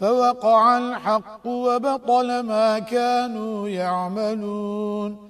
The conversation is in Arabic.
فوقع الحق وبطل ما كانوا يعملون